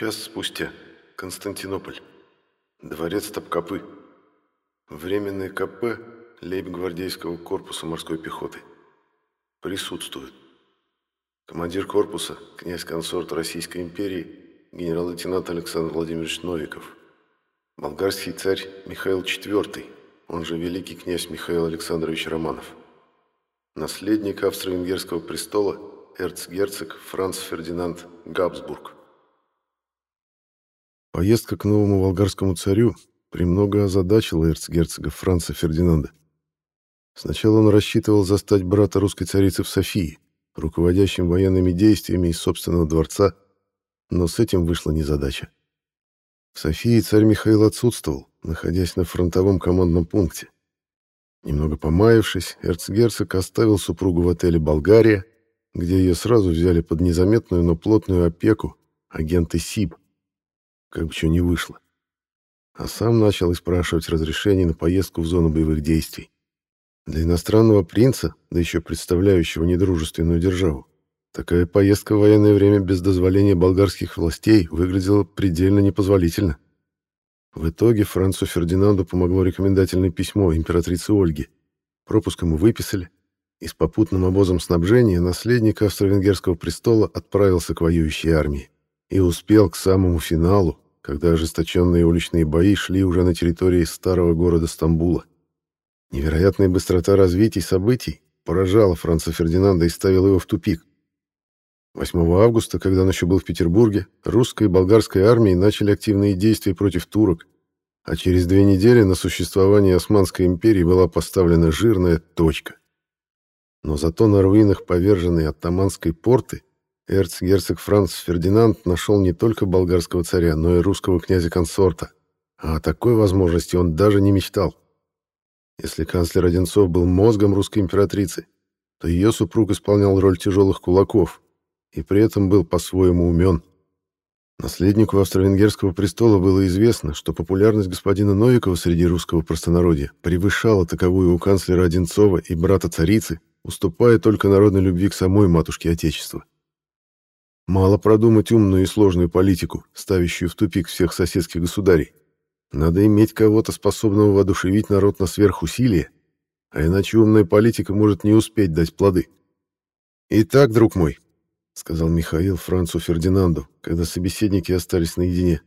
Час спустя. Константинополь. Дворец Топкапы. Временное КП лейб-гвардейского корпуса морской пехоты. Присутствует. Командир корпуса, князь-консорт Российской империи, генерал-лейтенант Александр Владимирович Новиков. Болгарский царь Михаил IV, он же великий князь Михаил Александрович Романов. Наследник австро-венгерского престола, эрцгерцог Франц Фердинанд Габсбург. Поездка к новому болгарскому царю премного озадачила эрцгерцога Франца Фердинанда. Сначала он рассчитывал застать брата русской царицы в Софии, руководящим военными действиями из собственного дворца, но с этим вышла незадача. В Софии царь Михаил отсутствовал, находясь на фронтовом командном пункте. Немного помаявшись, эрцгерцог оставил супругу в отеле «Болгария», где ее сразу взяли под незаметную, но плотную опеку агенты СИБ, как бы что не вышло. А сам начал спрашивать разрешение на поездку в зону боевых действий. Для иностранного принца, да еще представляющего недружественную державу, такая поездка в военное время без дозволения болгарских властей выглядела предельно непозволительно. В итоге Францу Фердинанду помогло рекомендательное письмо императрицы Ольги. Пропуск ему выписали, и с попутным обозом снабжения наследник австро-венгерского престола отправился к воюющей армии и успел к самому финалу, когда ожесточенные уличные бои шли уже на территории старого города Стамбула. Невероятная быстрота развития событий поражала Франца Фердинанда и ставила его в тупик. 8 августа, когда он еще был в Петербурге, русская и болгарская армии начали активные действия против турок, а через две недели на существование Османской империи была поставлена жирная точка. Но зато на руинах поверженной оттаманской порты эрцгерцог Франц Фердинанд нашел не только болгарского царя, но и русского князя-консорта. А о такой возможности он даже не мечтал. Если канцлер Одинцов был мозгом русской императрицы, то ее супруг исполнял роль тяжелых кулаков и при этом был по-своему умен. Наследнику австро-венгерского престола было известно, что популярность господина Новикова среди русского простонародья превышала таковую у канцлера Одинцова и брата царицы, уступая только народной любви к самой матушке Отечества. Мало продумать умную и сложную политику, ставящую в тупик всех соседских государей. Надо иметь кого-то, способного воодушевить народ на сверхусилие, а иначе умная политика может не успеть дать плоды. «Итак, друг мой», — сказал Михаил Францу Фердинанду, когда собеседники остались наедине,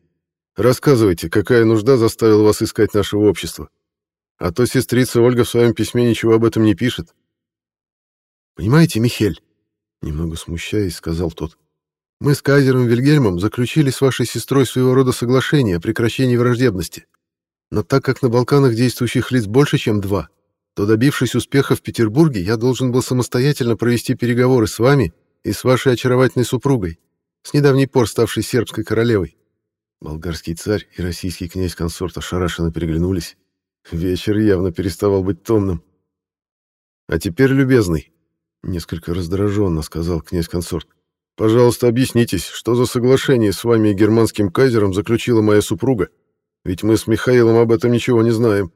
«рассказывайте, какая нужда заставила вас искать нашего общества? А то сестрица Ольга в своем письме ничего об этом не пишет». «Понимаете, Михель?» — немного смущаясь, сказал тот. Мы с Кайзером Вильгельмом заключили с вашей сестрой своего рода соглашение о прекращении враждебности. Но так как на Балканах действующих лиц больше, чем два, то, добившись успеха в Петербурге, я должен был самостоятельно провести переговоры с вами и с вашей очаровательной супругой, с недавней пор ставшей сербской королевой. Болгарский царь и российский князь-консорт ошарашенно переглянулись. Вечер явно переставал быть томным. «А теперь, любезный», — несколько раздраженно сказал князь-консорт, — Пожалуйста, объяснитесь, что за соглашение с вами и германским кайзером заключила моя супруга? Ведь мы с Михаилом об этом ничего не знаем.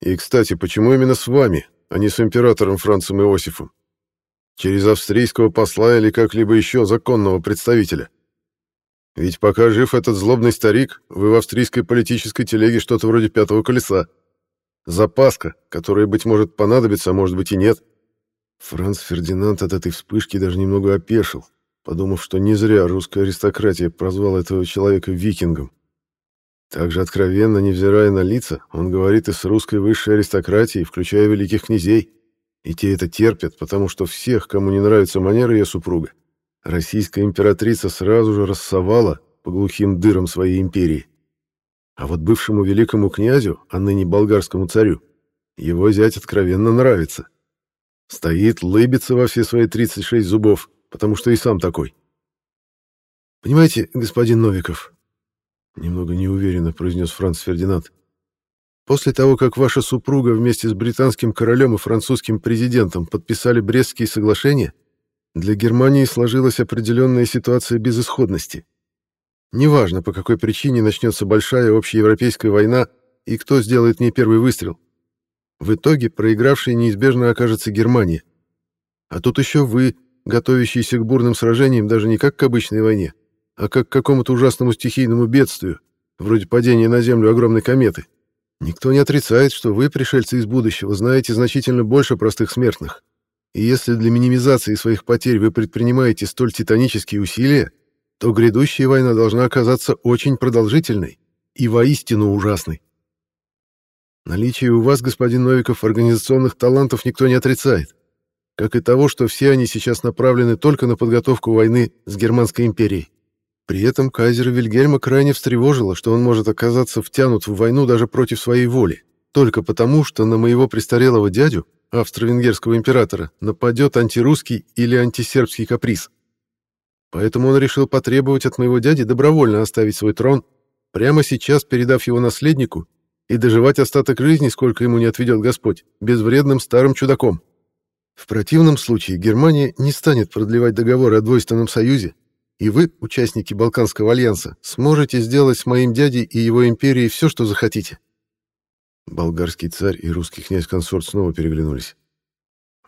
И, кстати, почему именно с вами, а не с императором Францем Иосифом? Через австрийского посла или как-либо еще законного представителя? Ведь пока жив этот злобный старик, вы в австрийской политической телеге что-то вроде пятого колеса. Запаска, которая, быть может, понадобится, а может быть и нет. Франц Фердинанд от этой вспышки даже немного опешил, подумав, что не зря русская аристократия прозвала этого человека викингом. Также откровенно, невзирая на лица, он говорит и с русской высшей аристократией, включая великих князей. И те это терпят, потому что всех, кому не нравится манера ее супруга, российская императрица сразу же рассовала по глухим дырам своей империи. А вот бывшему великому князю, а ныне болгарскому царю, его зять откровенно нравится. Стоит, лыбится во все свои 36 зубов, потому что и сам такой. Понимаете, господин Новиков, немного неуверенно произнес Франц Фердинанд, после того, как ваша супруга вместе с британским королем и французским президентом подписали Брестские соглашения, для Германии сложилась определенная ситуация безысходности. Неважно, по какой причине начнется большая общеевропейская война и кто сделает мне первый выстрел. В итоге проигравшей неизбежно окажется Германия. А тут еще вы, готовящиеся к бурным сражениям даже не как к обычной войне, а как к какому-то ужасному стихийному бедствию, вроде падения на Землю огромной кометы. Никто не отрицает, что вы, пришельцы из будущего, знаете значительно больше простых смертных. И если для минимизации своих потерь вы предпринимаете столь титанические усилия, то грядущая война должна оказаться очень продолжительной и воистину ужасной. Наличие у вас, господин Новиков, организационных талантов никто не отрицает, как и того, что все они сейчас направлены только на подготовку войны с Германской империей. При этом кайзера Вильгельма крайне встревожило, что он может оказаться втянут в войну даже против своей воли, только потому, что на моего престарелого дядю, австро-венгерского императора, нападет антирусский или антисербский каприз. Поэтому он решил потребовать от моего дяди добровольно оставить свой трон, прямо сейчас передав его наследнику и доживать остаток жизни, сколько ему не отведет Господь, безвредным старым чудаком. В противном случае Германия не станет продлевать договоры о двойственном союзе, и вы, участники Балканского альянса, сможете сделать с моим дядей и его империей все, что захотите. Болгарский царь и русский князь-консорт снова переглянулись.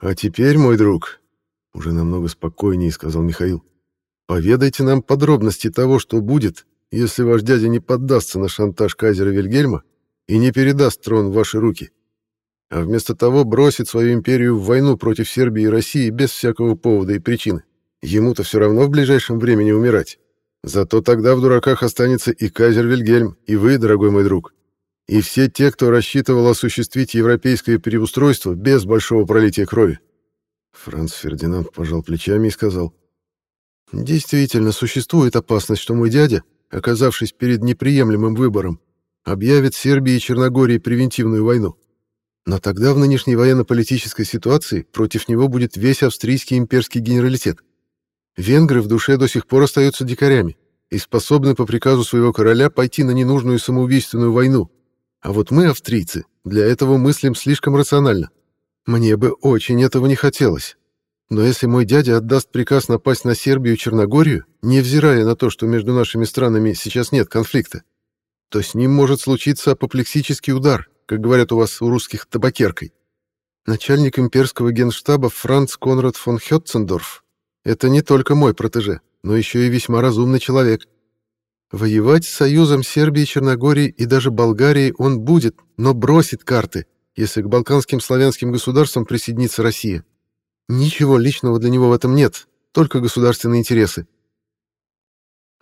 «А теперь, мой друг», — уже намного спокойнее сказал Михаил, — «поведайте нам подробности того, что будет, если ваш дядя не поддастся на шантаж кайзера Вильгельма и не передаст трон в ваши руки, а вместо того бросит свою империю в войну против Сербии и России без всякого повода и причины. Ему-то все равно в ближайшем времени умирать. Зато тогда в дураках останется и кайзер Вильгельм, и вы, дорогой мой друг, и все те, кто рассчитывал осуществить европейское переустройство без большого пролития крови. Франц Фердинанд пожал плечами и сказал, «Действительно, существует опасность, что мой дядя, оказавшись перед неприемлемым выбором, объявит Сербии и Черногории превентивную войну. Но тогда в нынешней военно-политической ситуации против него будет весь австрийский имперский генералитет. Венгры в душе до сих пор остаются дикарями и способны по приказу своего короля пойти на ненужную самоубийственную войну. А вот мы, австрийцы, для этого мыслим слишком рационально. Мне бы очень этого не хотелось. Но если мой дядя отдаст приказ напасть на Сербию и Черногорию, невзирая на то, что между нашими странами сейчас нет конфликта, то с ним может случиться апоплексический удар, как говорят у вас у русских табакеркой. Начальник имперского генштаба Франц Конрад фон Хетцендорф — это не только мой протеже, но еще и весьма разумный человек. Воевать с союзом Сербии, Черногории и даже Болгарии он будет, но бросит карты, если к балканским славянским государствам присоединится Россия. Ничего личного для него в этом нет, только государственные интересы.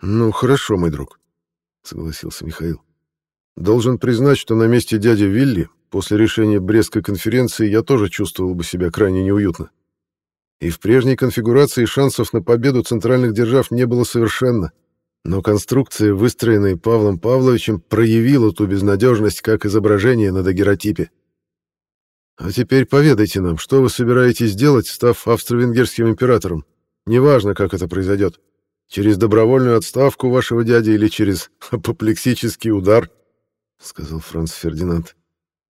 «Ну, хорошо, мой друг», — согласился Михаил. «Должен признать, что на месте дяди Вилли после решения Брестской конференции я тоже чувствовал бы себя крайне неуютно. И в прежней конфигурации шансов на победу центральных держав не было совершенно. Но конструкция, выстроенная Павлом Павловичем, проявила ту безнадежность, как изображение на дагеротипе. А теперь поведайте нам, что вы собираетесь делать, став австро-венгерским императором? Неважно, как это произойдет. Через добровольную отставку вашего дяди или через апоплексический удар, сказал Франц Фердинанд.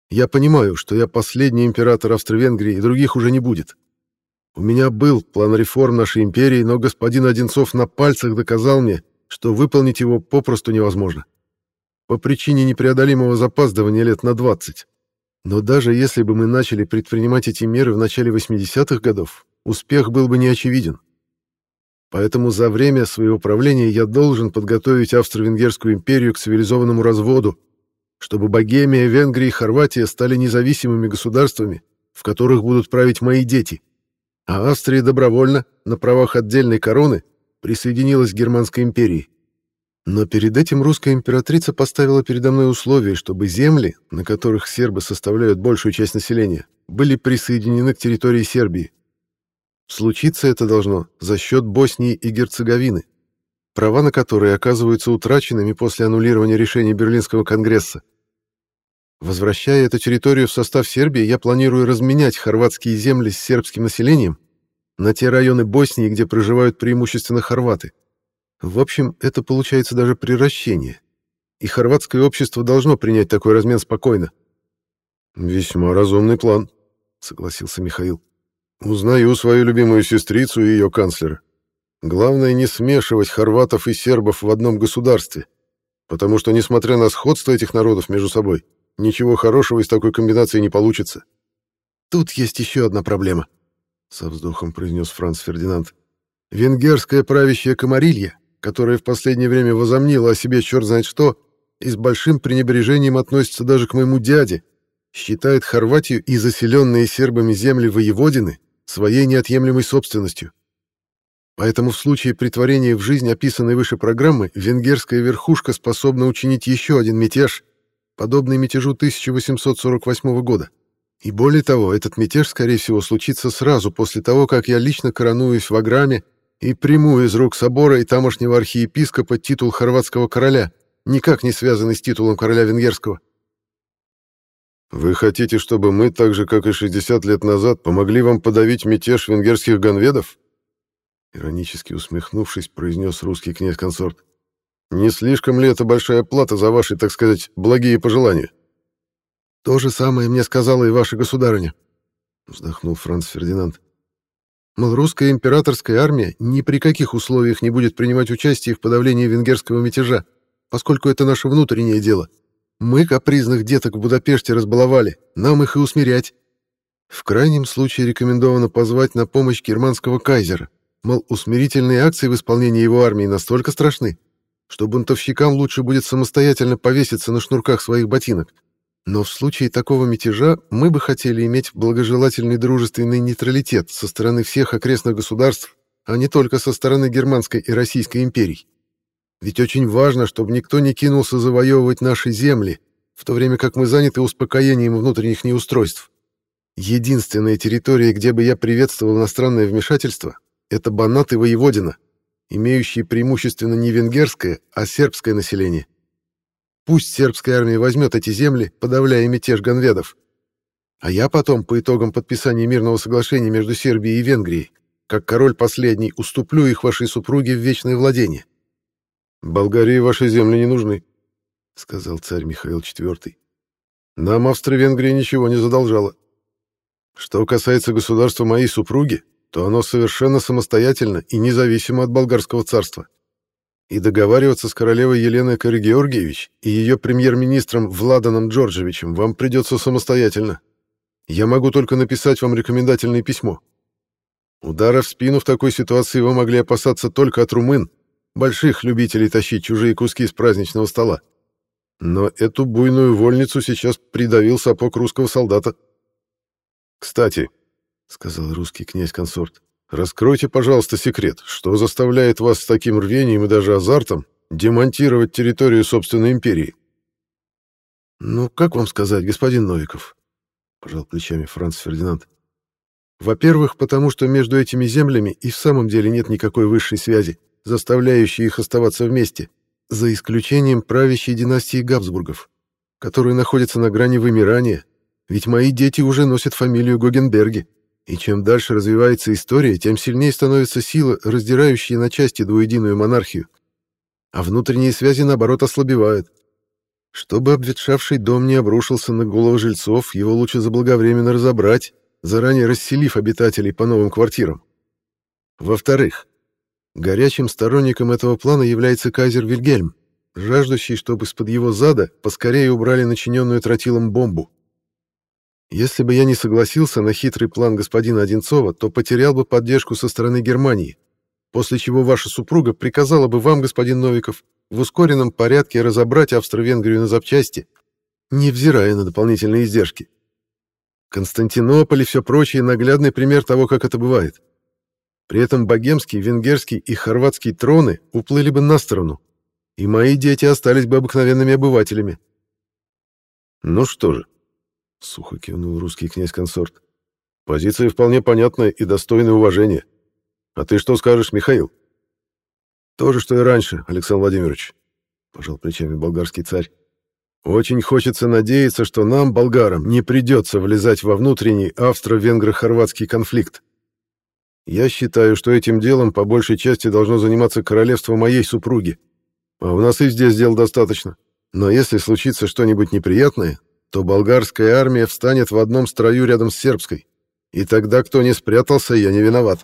Я понимаю, что я последний император Австро-Венгрии, и других уже не будет. У меня был план реформ нашей империи, но господин Одинцов на пальцах доказал мне, что выполнить его попросту невозможно. По причине непреодолимого запаздывания лет на 20. Но даже если бы мы начали предпринимать эти меры в начале 80-х годов, успех был бы неочевиден. Поэтому за время своего правления я должен подготовить Австро-Венгерскую империю к цивилизованному разводу, чтобы Богемия, Венгрия и Хорватия стали независимыми государствами, в которых будут править мои дети. А Австрия добровольно, на правах отдельной короны, присоединилась к Германской империи. Но перед этим русская императрица поставила передо мной условие, чтобы земли, на которых сербы составляют большую часть населения, были присоединены к территории Сербии. Случиться это должно за счет Боснии и Герцеговины, права на которые оказываются утраченными после аннулирования решения Берлинского конгресса. Возвращая эту территорию в состав Сербии, я планирую разменять хорватские земли с сербским населением на те районы Боснии, где проживают преимущественно хорваты. В общем, это получается даже приращение. И хорватское общество должно принять такой размен спокойно. «Весьма разумный план», — согласился Михаил. Узнаю свою любимую сестрицу и ее канцлера. Главное не смешивать хорватов и сербов в одном государстве, потому что, несмотря на сходство этих народов между собой, ничего хорошего из такой комбинации не получится. Тут есть еще одна проблема, со вздохом произнес Франц Фердинанд. Венгерская правящая комарилья которая в последнее время возомнила о себе черт знает что, и с большим пренебрежением относится даже к моему дяде, считает Хорватию и заселенные сербами земли воеводины своей неотъемлемой собственностью. Поэтому в случае притворения в жизнь описанной выше программы венгерская верхушка способна учинить еще один мятеж, подобный мятежу 1848 года. И более того, этот мятеж, скорее всего, случится сразу после того, как я лично коронуюсь в Аграме и приму из рук собора и тамошнего архиепископа титул хорватского короля, никак не связанный с титулом короля венгерского. Вы хотите, чтобы мы, так же, как и 60 лет назад, помогли вам подавить мятеж венгерских ганведов? Иронически усмехнувшись, произнес русский князь-консорт. Не слишком ли это большая плата за ваши, так сказать, благие пожелания? То же самое мне сказала и ваша государыня, вздохнул Франц Фердинанд. Мол, русская императорская армия ни при каких условиях не будет принимать участие в подавлении венгерского мятежа, поскольку это наше внутреннее дело. Мы капризных деток в Будапеште разбаловали, нам их и усмирять. В крайнем случае рекомендовано позвать на помощь германского кайзера. Мол, усмирительные акции в исполнении его армии настолько страшны, что бунтовщикам лучше будет самостоятельно повеситься на шнурках своих ботинок, но в случае такого мятежа мы бы хотели иметь благожелательный дружественный нейтралитет со стороны всех окрестных государств, а не только со стороны Германской и Российской империй. Ведь очень важно, чтобы никто не кинулся завоевывать наши земли, в то время как мы заняты успокоением внутренних неустройств. Единственная территория, где бы я приветствовал иностранное вмешательство, это Банат и Воеводина, имеющие преимущественно не венгерское, а сербское население. Пусть сербская армия возьмет эти земли, подавляя мятеж ганведов. А я потом, по итогам подписания мирного соглашения между Сербией и Венгрией, как король последний, уступлю их вашей супруге в вечное владение. «Болгарии ваши земли не нужны», — сказал царь Михаил IV. «Нам Австро-Венгрия ничего не задолжала. Что касается государства моей супруги, то оно совершенно самостоятельно и независимо от болгарского царства и договариваться с королевой Еленой Карагеоргиевич и ее премьер-министром Владаном Джорджевичем вам придется самостоятельно. Я могу только написать вам рекомендательное письмо. Удара в спину в такой ситуации вы могли опасаться только от румын, больших любителей тащить чужие куски с праздничного стола. Но эту буйную вольницу сейчас придавил сапог русского солдата. «Кстати», — сказал русский князь-консорт, Раскройте, пожалуйста, секрет. Что заставляет вас с таким рвением и даже азартом демонтировать территорию собственной империи? Ну, как вам сказать, господин Новиков? Пожал плечами Франц Фердинанд. Во-первых, потому что между этими землями и в самом деле нет никакой высшей связи, заставляющей их оставаться вместе, за исключением правящей династии Габсбургов, которая находится на грани вымирания, ведь мои дети уже носят фамилию Гогенберги. И чем дальше развивается история, тем сильнее становится сила, раздирающая на части двуединую монархию. А внутренние связи, наоборот, ослабевают. Чтобы обветшавший дом не обрушился на головы жильцов, его лучше заблаговременно разобрать, заранее расселив обитателей по новым квартирам. Во-вторых, горячим сторонником этого плана является кайзер Вильгельм, жаждущий, чтобы из-под его зада поскорее убрали начиненную тротилом бомбу. Если бы я не согласился на хитрый план господина Одинцова, то потерял бы поддержку со стороны Германии, после чего ваша супруга приказала бы вам, господин Новиков, в ускоренном порядке разобрать Австро-Венгрию на запчасти, невзирая на дополнительные издержки. Константинополь и все прочее — наглядный пример того, как это бывает. При этом богемский, венгерский и хорватский троны уплыли бы на сторону, и мои дети остались бы обыкновенными обывателями. Ну что же, — сухо кивнул русский князь-консорт. «Позиция вполне понятная и достойная уважения. А ты что скажешь, Михаил?» «То же, что и раньше, Александр Владимирович», — пожал плечами болгарский царь. «Очень хочется надеяться, что нам, болгарам, не придется влезать во внутренний австро-венгро-хорватский конфликт. Я считаю, что этим делом по большей части должно заниматься королевство моей супруги. А у нас и здесь дел достаточно. Но если случится что-нибудь неприятное, то болгарская армия встанет в одном строю рядом с сербской. И тогда кто не спрятался, я не виноват.